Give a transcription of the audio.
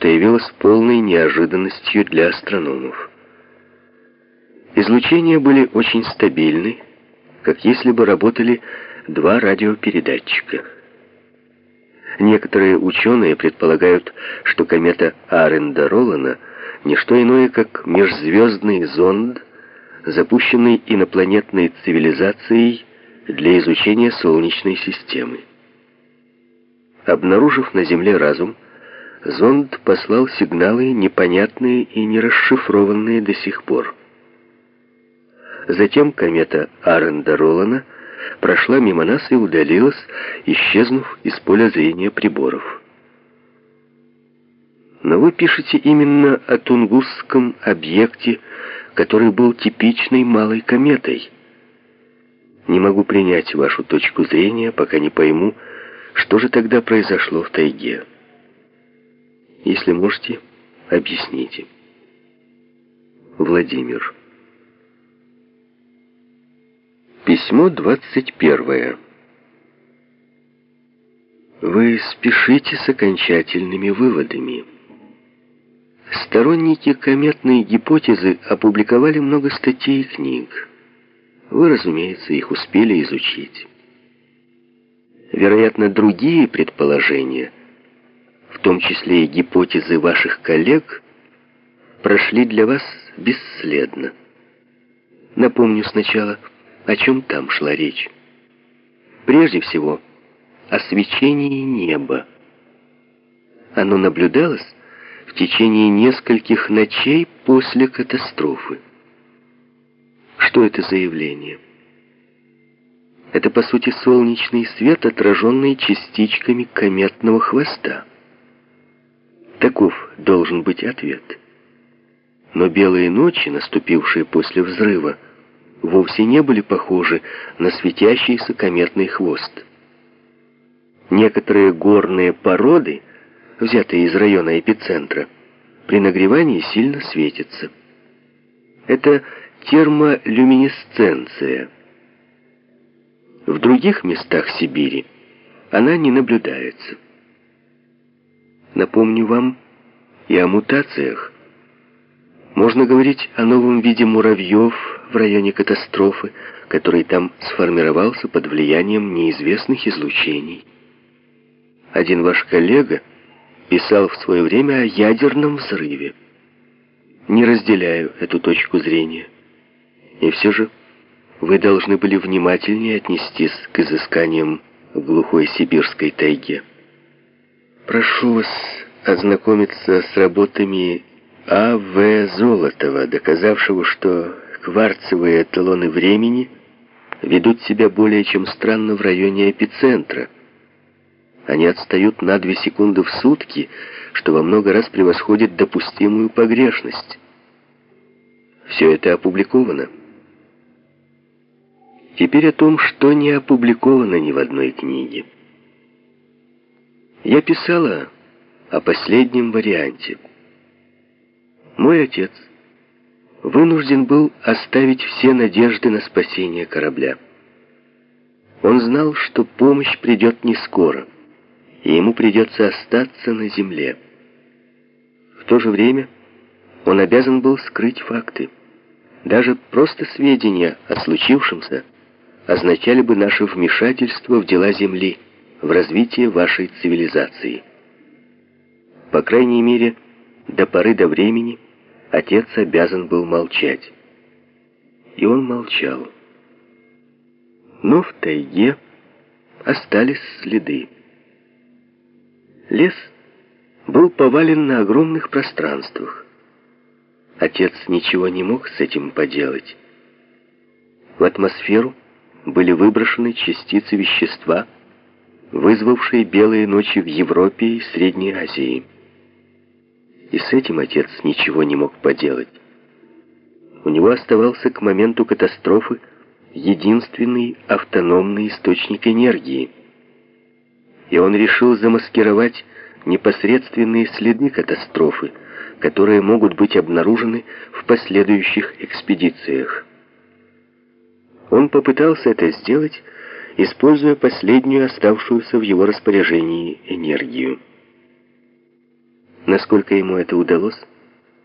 что явилось полной неожиданностью для астрономов. Излучения были очень стабильны, как если бы работали два радиопередатчика. Некоторые ученые предполагают, что комета Аренда-Ролана — не что иное, как межзвездный зонд, запущенный инопланетной цивилизацией для изучения Солнечной системы. Обнаружив на Земле разум, зонд послал сигналы, непонятные и не расшифрованные до сих пор. Затем комета Аренда-Ролана прошла мимо нас и удалилась, исчезнув из поля зрения приборов. Но вы пишете именно о Тунгусском объекте, который был типичной малой кометой. Не могу принять вашу точку зрения, пока не пойму, что же тогда произошло в тайге. Если можете, объясните. Владимир. Письмо 21. Вы спешите с окончательными выводами. Сторонники кометной гипотезы опубликовали много статей и книг. Вы, разумеется, их успели изучить. Вероятно, другие предположения, в том числе и гипотезы ваших коллег, прошли для вас бесследно. Напомню сначала, о чем там шла речь. Прежде всего, о свечении неба. Оно наблюдалось в течение нескольких ночей после катастрофы. Что это за явление? Это, по сути, солнечный свет, отраженный частичками кометного хвоста. Таков должен быть ответ. Но белые ночи, наступившие после взрыва, вовсе не были похожи на светящийся кометный хвост. Некоторые горные породы, взятые из района эпицентра, при нагревании сильно светятся. Это термолюминесценция – в других местах Сибири она не наблюдается. Напомню вам и о мутациях. Можно говорить о новом виде муравьев в районе катастрофы, который там сформировался под влиянием неизвестных излучений. Один ваш коллега писал в свое время о ядерном взрыве. Не разделяю эту точку зрения. И все же вы должны были внимательнее отнестись к изысканиям в глухой сибирской тайге. Прошу вас ознакомиться с работами А.В. Золотова, доказавшего, что кварцевые эталоны времени ведут себя более чем странно в районе эпицентра. Они отстают на 2 секунды в сутки, что во много раз превосходит допустимую погрешность. Все это опубликовано. Теперь о том, что не опубликовано ни в одной книге. Я писала о последнем варианте. Мой отец вынужден был оставить все надежды на спасение корабля. Он знал, что помощь придет не скоро, и ему придется остаться на земле. В то же время он обязан был скрыть факты. Даже просто сведения о случившемся – означали бы наше вмешательство в дела Земли, в развитие вашей цивилизации. По крайней мере, до поры до времени отец обязан был молчать. И он молчал. Но в тайге остались следы. Лес был повален на огромных пространствах. Отец ничего не мог с этим поделать. В атмосферу были выброшены частицы вещества, вызвавшие белые ночи в Европе и Средней Азии. И с этим отец ничего не мог поделать. У него оставался к моменту катастрофы единственный автономный источник энергии. И он решил замаскировать непосредственные следы катастрофы, которые могут быть обнаружены в последующих экспедициях. Он попытался это сделать, используя последнюю оставшуюся в его распоряжении энергию. Насколько ему это удалось,